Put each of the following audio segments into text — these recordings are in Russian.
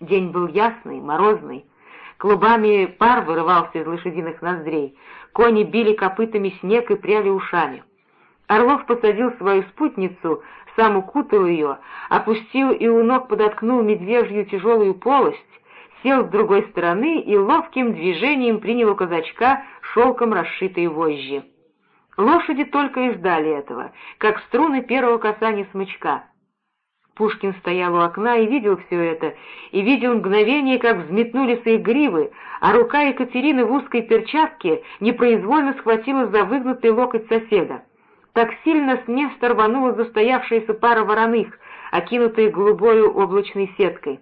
День был ясный, морозный, клубами пар вырывался из лошадиных ноздрей, кони били копытами снег и пряли ушами. Орлов посадил свою спутницу, сам укутал ее, опустил и у ног подоткнул медвежью тяжелую полость, сел с другой стороны и ловким движением принял у казачка шелком расшитые вожжи. Лошади только и ждали этого, как струны первого касания смычка. Пушкин стоял у окна и видел все это, и видел мгновение, как взметнулись их гривы, а рука Екатерины в узкой перчатке непроизвольно схватила за выгнутый локоть соседа. Так сильно с места рванула застоявшаяся пара вороных, окинутая голубою облачной сеткой.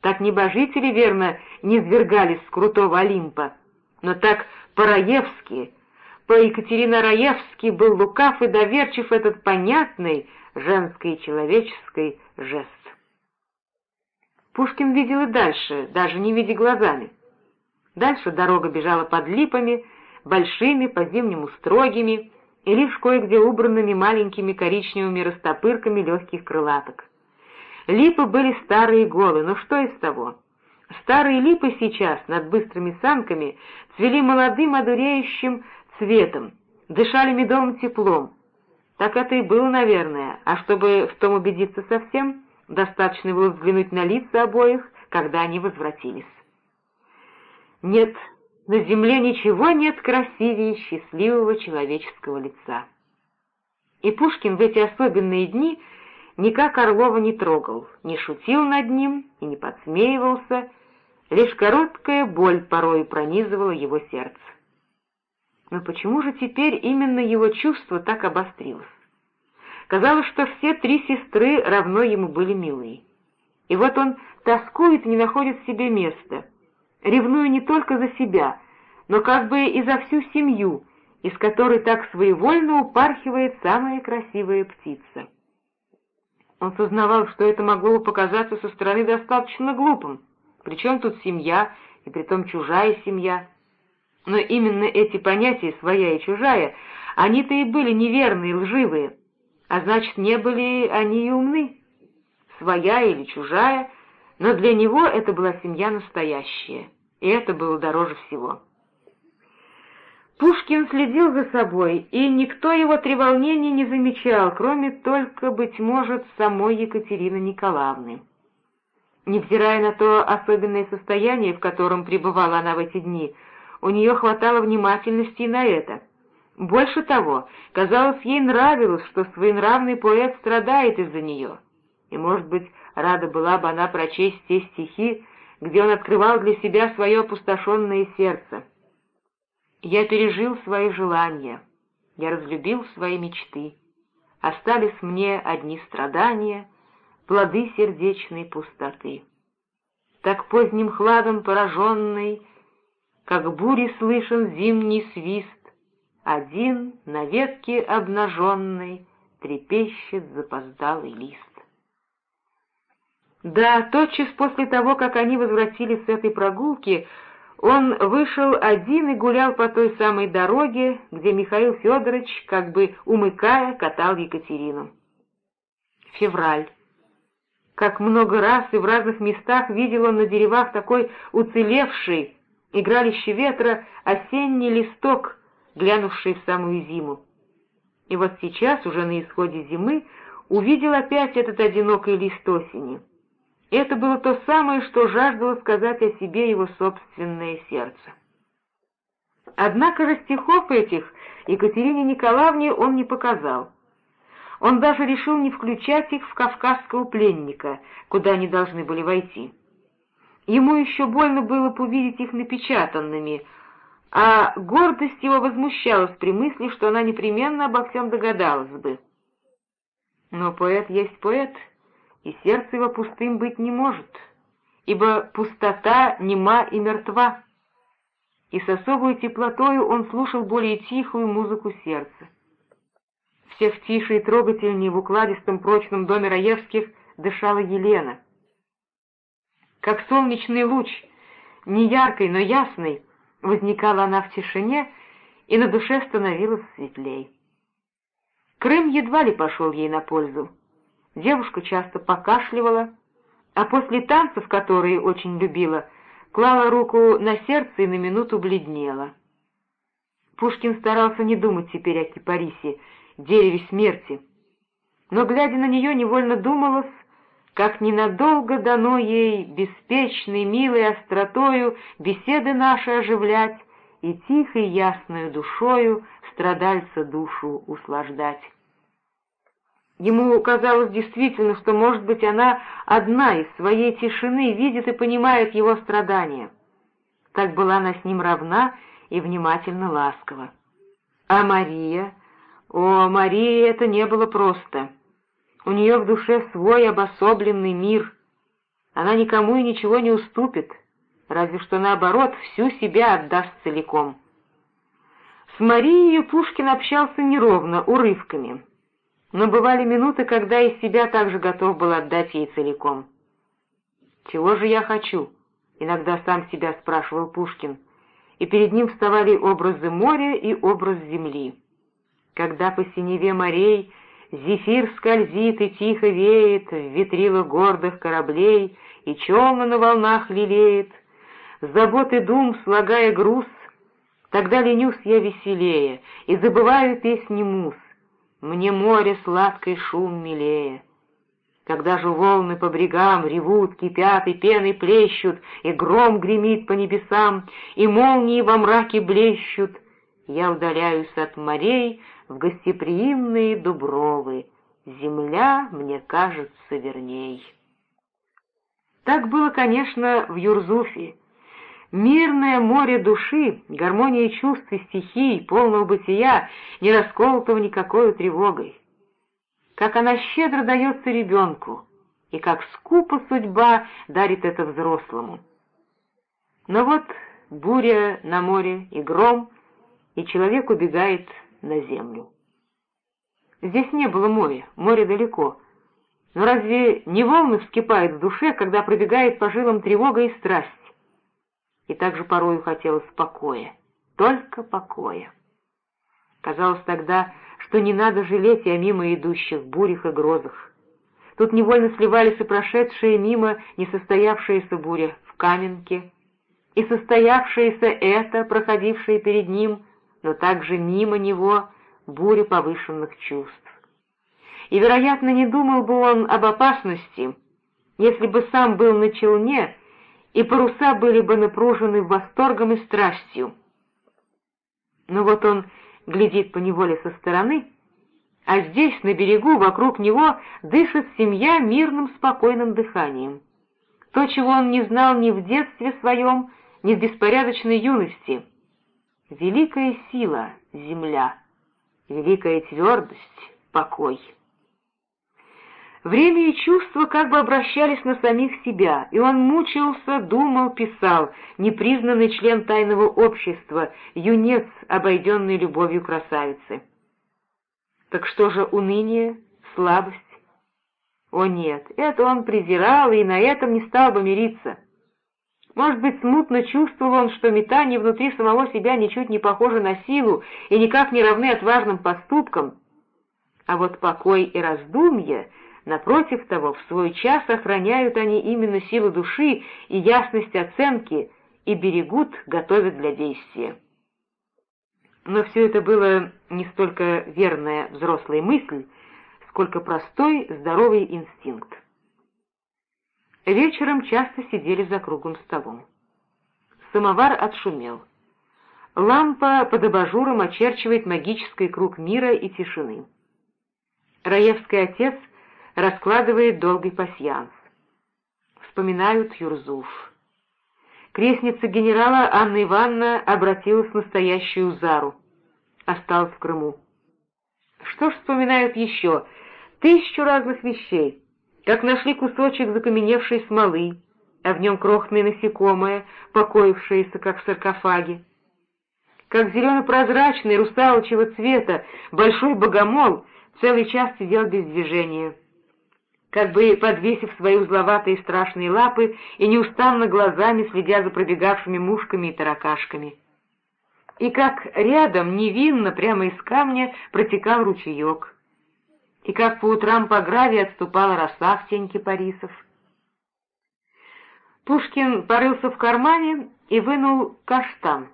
Так небожители, верно, не свергались с крутого Олимпа, но так по-раевски, по-екатерино-раевски был лукав и доверчив этот понятный, женский и человеческий жест. Пушкин видел и дальше, даже не видя глазами. Дальше дорога бежала под липами, большими, по-зимнему строгими, и лишь кое-где убранными маленькими коричневыми растопырками легких крылаток. Липы были старые голы, но что из того? Старые липы сейчас над быстрыми санками цвели молодым одуреющим цветом, дышали медовым теплом, так это и было, наверное, а чтобы в том убедиться совсем, достаточно было взглянуть на лица обоих, когда они возвратились. Нет, на земле ничего нет красивее счастливого человеческого лица. И Пушкин в эти особенные дни никак Орлова не трогал, не шутил над ним и не подсмеивался, лишь короткая боль порой пронизывала его сердце. Но почему же теперь именно его чувство так обострилось? Казалось, что все три сестры равно ему были милые. И вот он тоскует и не находит себе места, ревнуя не только за себя, но как бы и за всю семью, из которой так своевольно упархивает самая красивая птица. Он сознавал, что это могло бы показаться со стороны достаточно глупым. Причем тут семья, и притом чужая семья. Но именно эти понятия «своя» и «чужая», они-то и были неверные, лживые, а значит, не были они и умны. Своя или чужая, но для него это была семья настоящая, и это было дороже всего. Пушкин следил за собой, и никто его треволнения не замечал, кроме только, быть может, самой Екатерины Николаевны. Невзирая на то особенное состояние, в котором пребывала она в эти дни, у нее хватало внимательности и на это. Больше того, казалось, ей нравилось, что своенравный поэт страдает из-за нее. И, может быть, рада была бы она прочесть те стихи, где он открывал для себя свое опустошенное сердце. «Я пережил свои желания, я разлюбил свои мечты. Остались мне одни страдания, плоды сердечной пустоты. Так поздним хладом пораженный, как бури слышен зимний свист, один на ветке обнаженной трепещет запоздалый лист. Да, тотчас после того, как они возвратились с этой прогулки, он вышел один и гулял по той самой дороге, где Михаил Федорович, как бы умыкая, катал Екатерину. Февраль. Как много раз и в разных местах видел он на деревах такой уцелевший, игралище ветра, осенний листок, глянувший в самую зиму. И вот сейчас, уже на исходе зимы, увидел опять этот одинокий лист осени. Это было то самое, что жаждало сказать о себе его собственное сердце. Однако же стихов этих Екатерине Николаевне он не показал. Он даже решил не включать их в «Кавказского пленника», куда они должны были войти. Ему еще больно было бы увидеть их напечатанными, а гордость его возмущалась при мысли, что она непременно обо всем догадалась бы. Но поэт есть поэт, и сердце его пустым быть не может, ибо пустота нема и мертва. И с особой теплотою он слушал более тихую музыку сердца. Всех тише и трогательнее в укладистом прочном доме Раевских дышала Елена — как солнечный луч, не яркой, но ясной, возникала она в тишине, и на душе становилось светлей. Крым едва ли пошел ей на пользу. Девушка часто покашливала, а после танцев, которые очень любила, клала руку на сердце и на минуту бледнела. Пушкин старался не думать теперь о кипарисе, дереве смерти, но, глядя на нее, невольно думалось, как ненадолго дано ей беспечной, милой остротою беседы наши оживлять и тихой ясною душою страдальца душу услаждать. Ему казалось действительно, что, может быть, она одна из своей тишины видит и понимает его страдания. Так была она с ним равна и внимательно ласкова. А Мария... О, Марии это не было просто. У нее в душе свой обособленный мир. Она никому и ничего не уступит, разве что наоборот всю себя отдаст целиком. С Марией Пушкин общался неровно, урывками, но бывали минуты, когда из себя также готов был отдать ей целиком. «Чего же я хочу?» — иногда сам себя спрашивал Пушкин, и перед ним вставали образы моря и образ земли. Когда по синеве морей зефир скользит и тихо веет в ветрилах гордых кораблей, и челна на волнах лелеет, заботы дум, слагая груз, тогда ленюсь я веселее и забываю песни мус, мне море сладкой шум милее. Когда же волны по брегам ревут, кипят и пеной плещут, и гром гремит по небесам, и молнии во мраке блещут, я удаляюсь от морей в гостеприимные дубровы, земля мне кажется верней. Так было, конечно, в Юрзуфе. Мирное море души, гармония чувств и стихий, полного бытия, не расколотого никакой тревогой как она щедро дается ребенку, и как скупо судьба дарит это взрослому. Но вот буря на море и гром, и человек убегает на землю. Здесь не было моря, море далеко. Но разве не волны вскипают в душе, когда пробегает по жилам тревога и страсть? И также порою хотелось покоя, только покоя. Казалось тогда, что не надо жалеть о мимо идущих бурях и грозах. Тут невольно сливались и прошедшие мимо несостоявшаяся буря в Каменке, и состоявшаяся это, проходившая перед ним, но также мимо него буря повышенных чувств. И, вероятно, не думал бы он об опасности, если бы сам был на челне, и паруса были бы напружены восторгом и страстью. Но вот он глядит по неволе со стороны, а здесь, на берегу, вокруг него дышит семья мирным спокойным дыханием. То, чего он не знал ни в детстве своем, ни в беспорядочной юности. Великая сила — земля, великая твердость — покой. Время и чувства как бы обращались на самих себя, и он мучился, думал, писал, непризнанный член тайного общества, юнец, обойденный любовью красавицы. Так что же уныние, слабость? О нет, это он презирал и на этом не стал бы мириться. Может быть, смутно чувствовал он, что метание внутри самого себя ничуть не похоже на силу и никак не равны отважным поступкам. А вот покой и раздумья — Напротив того, в свой час охраняют они именно силу души и ясность оценки и берегут, готовят для действия. Но все это было не столько верная взрослая мысль, сколько простой здоровый инстинкт. Вечером часто сидели за круглым столом. Самовар отшумел. Лампа под абажуром очерчивает магический круг мира и тишины. Раевский отец — раскладывает долгий пасьянс. Вспоминают Юрзуф. Крестница генерала Анна Ивановна обратилась в настоящую Зару. Осталась в Крыму. Что ж вспоминают еще? Тысячу разных вещей. Как нашли кусочек закаменевшей смолы, а в нем крохотное насекомое, покоившееся, как в саркофаге. Как зелено-прозрачный, русалочего цвета, большой богомол целый час сидел без движения как бы подвесив свои узловатые страшные лапы и неустанно глазами следя за пробегавшими мушками и таракашками. И как рядом, невинно, прямо из камня, протекал ручеек. И как по утрам по граве отступала роса в тень кипарисов. Пушкин порылся в кармане и вынул каштан.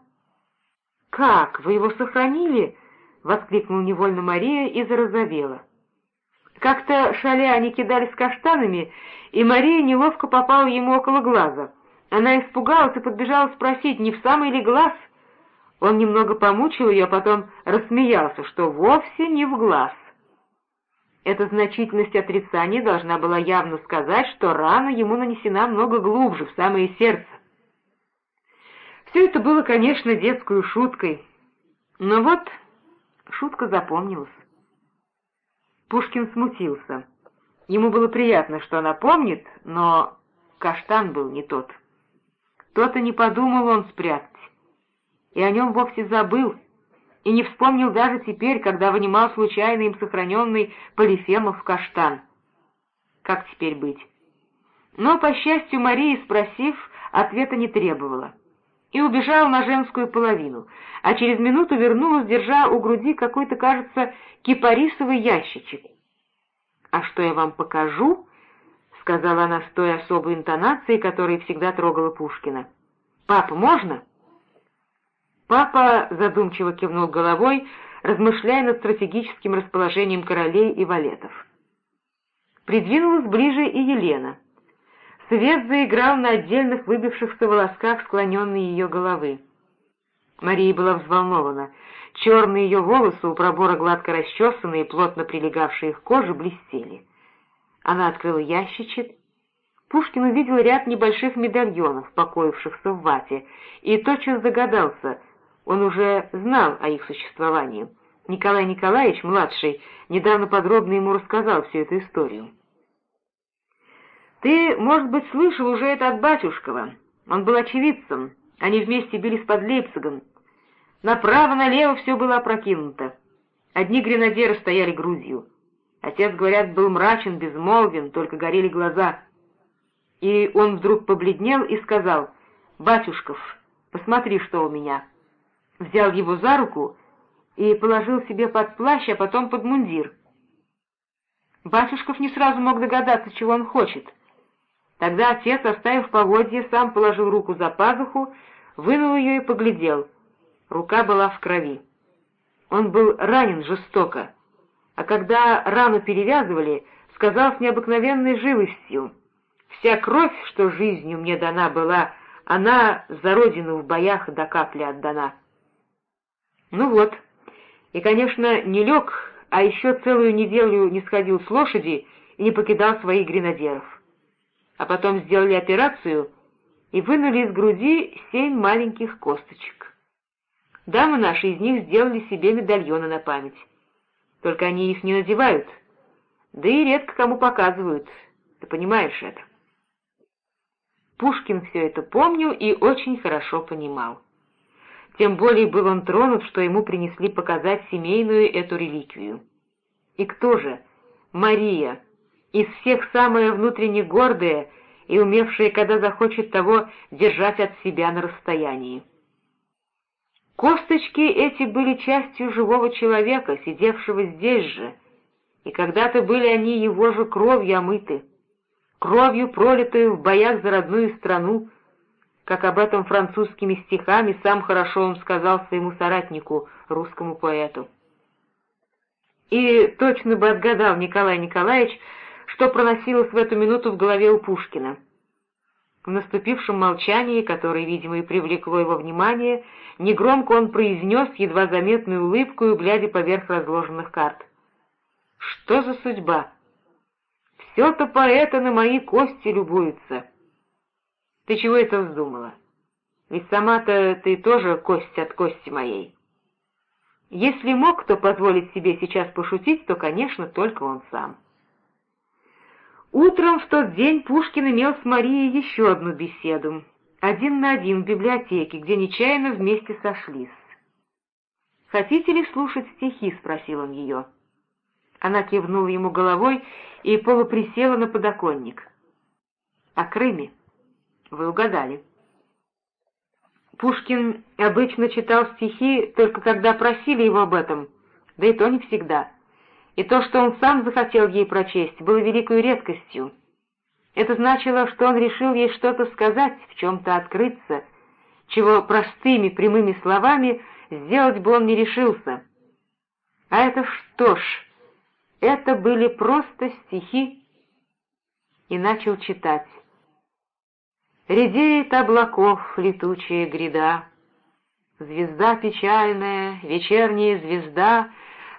«Как, вы его сохранили?» — воскликнула невольно Мария и зарозовела. Как-то шаля они кидались каштанами, и Мария неловко попала ему около глаза. Она испугалась и подбежала спросить, не в самый ли глаз. Он немного помучил ее, а потом рассмеялся, что вовсе не в глаз. Эта значительность отрицания должна была явно сказать, что рана ему нанесена много глубже, в самое сердце. Все это было, конечно, детской шуткой, но вот шутка запомнилась. Пушкин смутился. Ему было приятно, что она помнит, но каштан был не тот. Кто-то не подумал он спрятать, и о нем вовсе забыл, и не вспомнил даже теперь, когда вынимал случайно им сохраненный Полифемов каштан. Как теперь быть? Но, по счастью, Мария, спросив, ответа не требовала и убежала на женскую половину, а через минуту вернулась, держа у груди какой-то, кажется, кипарисовый ящичек. «А что я вам покажу?» — сказала она с той особой интонацией, которой всегда трогала Пушкина. «Папа, можно?» Папа задумчиво кивнул головой, размышляя над стратегическим расположением королей и валетов. Придвинулась ближе и Елена — Свет заиграл на отдельных выбившихся волосках склоненной ее головы. Мария была взволнована. Черные ее волосы, у пробора гладко расчесанные, плотно прилегавшие к коже, блестели. Она открыла ящичек. Пушкин увидел ряд небольших медальонов, покоившихся в вате, и тотчас догадался, он уже знал о их существовании. Николай Николаевич, младший, недавно подробно ему рассказал всю эту историю. Ты, может быть, слышал уже это от батюшкова. Он был очевидцем. Они вместе бились под Лейпцигом. Направо-налево все было опрокинуто. Одни гренадеры стояли грудью. Отец, говорят, был мрачен, безмолвен, только горели глаза. И он вдруг побледнел и сказал, «Батюшков, посмотри, что у меня». Взял его за руку и положил себе под плащ, а потом под мундир. Батюшков не сразу мог догадаться, чего он хочет — Тогда отец, оставив поводье, сам положил руку за пазуху, вынул ее и поглядел. Рука была в крови. Он был ранен жестоко, а когда рану перевязывали, сказал с необыкновенной живостью, «Вся кровь, что жизнью мне дана была, она за родину в боях до капли отдана». Ну вот, и, конечно, не лег, а еще целую неделю не сходил с лошади и не покидал своих гренадеров а потом сделали операцию и вынули из груди семь маленьких косточек. Дамы наши из них сделали себе медальоны на память. Только они их не надевают, да и редко кому показывают, ты понимаешь это. Пушкин все это помнил и очень хорошо понимал. Тем более был он тронут, что ему принесли показать семейную эту реликвию. И кто же? Мария, из всех самая внутренне гордая и умевшая, когда захочет того, держать от себя на расстоянии. Косточки эти были частью живого человека, сидевшего здесь же, и когда-то были они его же кровью омыты, кровью, пролитую в боях за родную страну, как об этом французскими стихами сам хорошо он сказал своему соратнику, русскому поэту. И точно бы отгадал Николай Николаевич, что проносилось в эту минуту в голове у Пушкина. В наступившем молчании, которое, видимо, и привлекло его внимание, негромко он произнес едва заметную улыбку, глядя поверх разложенных карт. «Что за судьба? Все-то поэты на мои кости любуются. Ты чего это вздумала? Ведь сама-то ты тоже кость от кости моей». Если мог кто позволить себе сейчас пошутить, то, конечно, только он сам. Утром в тот день Пушкин имел с Марией еще одну беседу, один на один в библиотеке, где нечаянно вместе сошлись. «Хотите ли слушать стихи?» — спросил он ее. Она кивнула ему головой и полуприсела на подоконник. «О Крыме?» «Вы угадали». Пушкин обычно читал стихи только когда просили его об этом, да и то не всегда и то, что он сам захотел ей прочесть, было великой редкостью. Это значило, что он решил ей что-то сказать, в чем-то открыться, чего простыми прямыми словами сделать бы он не решился. А это что ж, это были просто стихи. И начал читать. Редеет облаков летучая гряда, Звезда печальная, вечерняя звезда,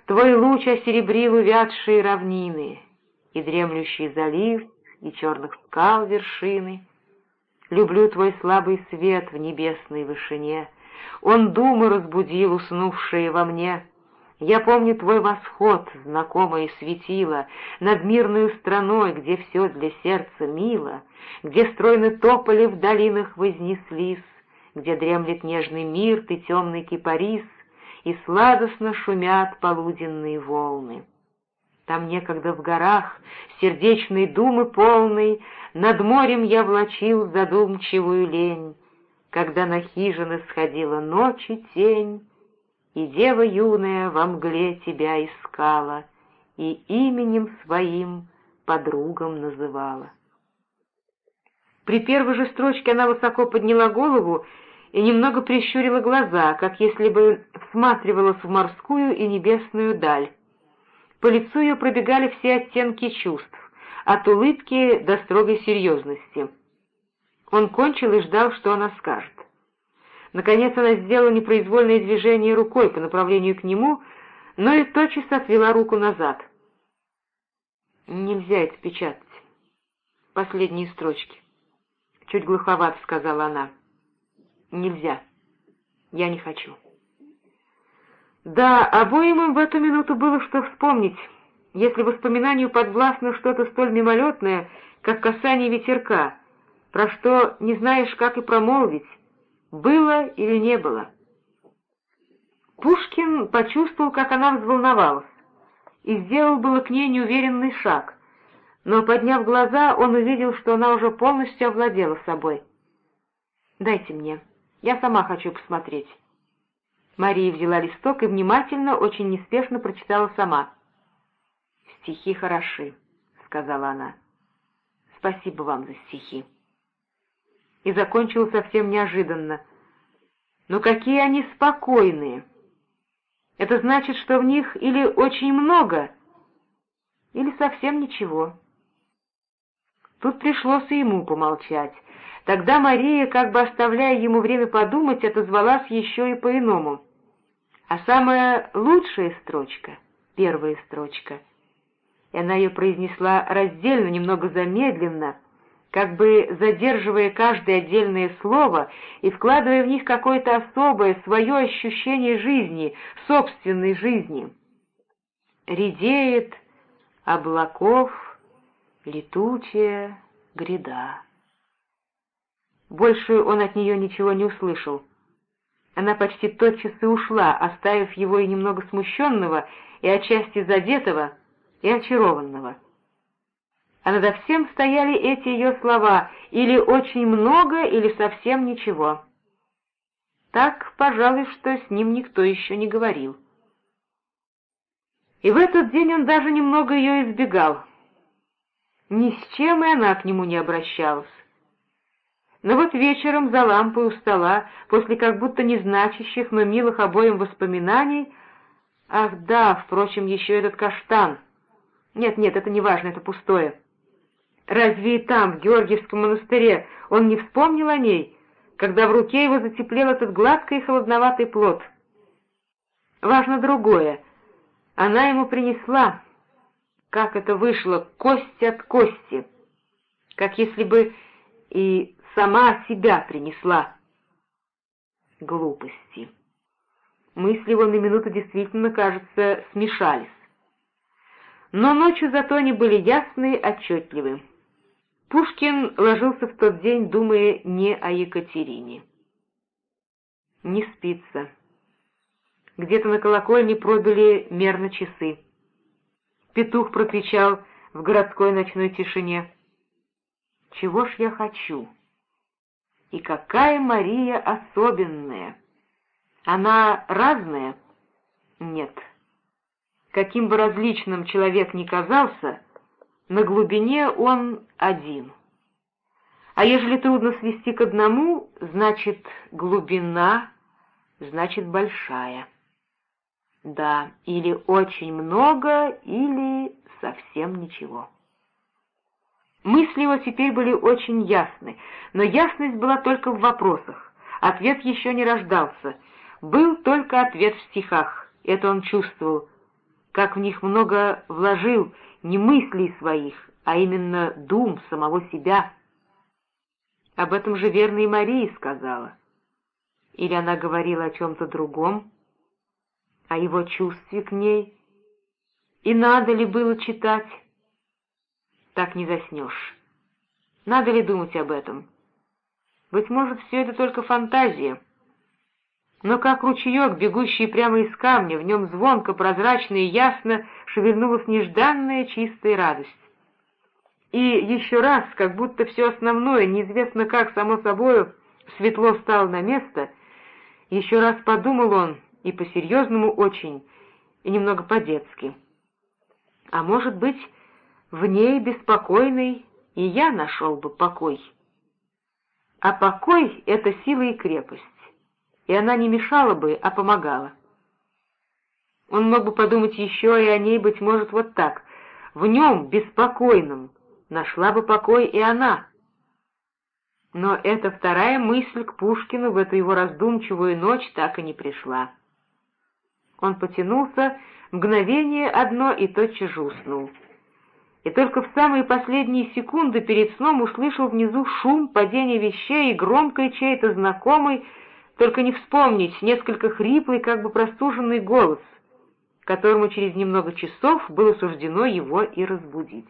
Твой луч осеребрил увядшие равнины, И дремлющий залив, и черных скал вершины. Люблю твой слабый свет в небесной вышине, Он думы разбудил, уснувшие во мне. Я помню твой восход, знакомое светило, Над мирной страной, где все для сердца мило, Где стройны тополи в долинах вознеслись, Где дремлет нежный мир, ты темный кипарис, И сладостно шумят полуденные волны. Там некогда в горах, сердечной думы полной, Над морем я влачил задумчивую лень, Когда на хижины сходила ночь и тень, и дева юная во мгле тебя искала, И именем своим подругам называла. При первой же строчке она высоко подняла голову и немного прищурила глаза, как если бы всматривалась в морскую и небесную даль. По лицу ее пробегали все оттенки чувств, от улыбки до строгой серьезности. Он кончил и ждал, что она скажет. Наконец она сделала непроизвольное движение рукой по направлению к нему, но и тотчас отвела руку назад. «Нельзя это печатать. Последние строчки». Чуть глуховато сказала она. «Нельзя. Я не хочу». Да, обоим им в эту минуту было что вспомнить, если воспоминанию подвластно что-то столь мимолетное, как касание ветерка, про что не знаешь, как и промолвить, было или не было. Пушкин почувствовал, как она взволновалась, и сделал было к ней неуверенный шаг, но, подняв глаза, он увидел, что она уже полностью овладела собой. «Дайте мне, я сама хочу посмотреть». Мария взяла листок и внимательно, очень неспешно прочитала сама. «Стихи хороши», — сказала она. «Спасибо вам за стихи» и закончил совсем неожиданно. «Но какие они спокойные! Это значит, что в них или очень много, или совсем ничего». Тут пришлось и ему помолчать. Тогда Мария, как бы оставляя ему время подумать, отозвалась еще и по-иному. А самая лучшая строчка, первая строчка, и она ее произнесла раздельно, немного замедленно, как бы задерживая каждое отдельное слово и вкладывая в них какое-то особое свое ощущение жизни, собственной жизни. Редеет облаков летучая гряда. Больше он от нее ничего не услышал. Она почти тотчас и ушла, оставив его и немного смущенного, и отчасти задетого, и очарованного а надо всем стояли эти ее слова «или очень много, или совсем ничего». Так, пожалуй, что с ним никто еще не говорил. И в этот день он даже немного ее избегал. Ни с чем и она к нему не обращалась. Но вот вечером за лампой у стола, после как будто незначащих, но милых обоим воспоминаний, ах да, впрочем, еще этот каштан. Нет-нет, это не важно, это пустое. Разве и там, в Георгиевском монастыре, он не вспомнил о ней, когда в руке его затеплел этот гладкий и холодноватый плод? Важно другое. Она ему принесла, как это вышло, кость от кости, как если бы и сама себя принесла. Глупости. Мысли его на минуту действительно, кажется, смешались. Но ночью зато они были ясные, отчетливые. Пушкин ложился в тот день, думая не о Екатерине. Не спится. Где-то на колокольне пробили мерно часы. Петух прокричал в городской ночной тишине. «Чего ж я хочу?» И какая Мария особенная! Она разная? Нет. Каким бы различным человек ни казался, на глубине он один — А ежели трудно свести к одному, значит, глубина, значит, большая. Да, или очень много, или совсем ничего. Мысли его теперь были очень ясны, но ясность была только в вопросах. Ответ еще не рождался. Был только ответ в стихах. Это он чувствовал, как в них много вложил не мыслей своих, а именно дум самого себя. Об этом же верно и Мария сказала. Или она говорила о чем-то другом, о его чувстве к ней. И надо ли было читать? Так не заснешь. Надо ли думать об этом? Быть может, все это только фантазия. Но как ручеек, бегущий прямо из камня, в нем звонко, прозрачно и ясно шевельнулась нежданная чистая радость. И еще раз, как будто все основное, неизвестно как, само собою, светло стало на место, еще раз подумал он, и по-серьезному очень, и немного по-детски. А может быть, в ней беспокойный и я нашел бы покой. А покой — это сила и крепость, и она не мешала бы, а помогала. Он мог бы подумать еще и о ней, быть может, вот так. В нем, беспокойном, нашла бы покой и она. Но эта вторая мысль к Пушкину в эту его раздумчивую ночь так и не пришла. Он потянулся, мгновение одно и тотчас же уснул и только в самые последние секунды перед сном услышал внизу шум падения вещей и громкий чей-то знакомый, только не вспомнить, несколько хриплый, как бы простуженный голос, которому через немного часов было суждено его и разбудить.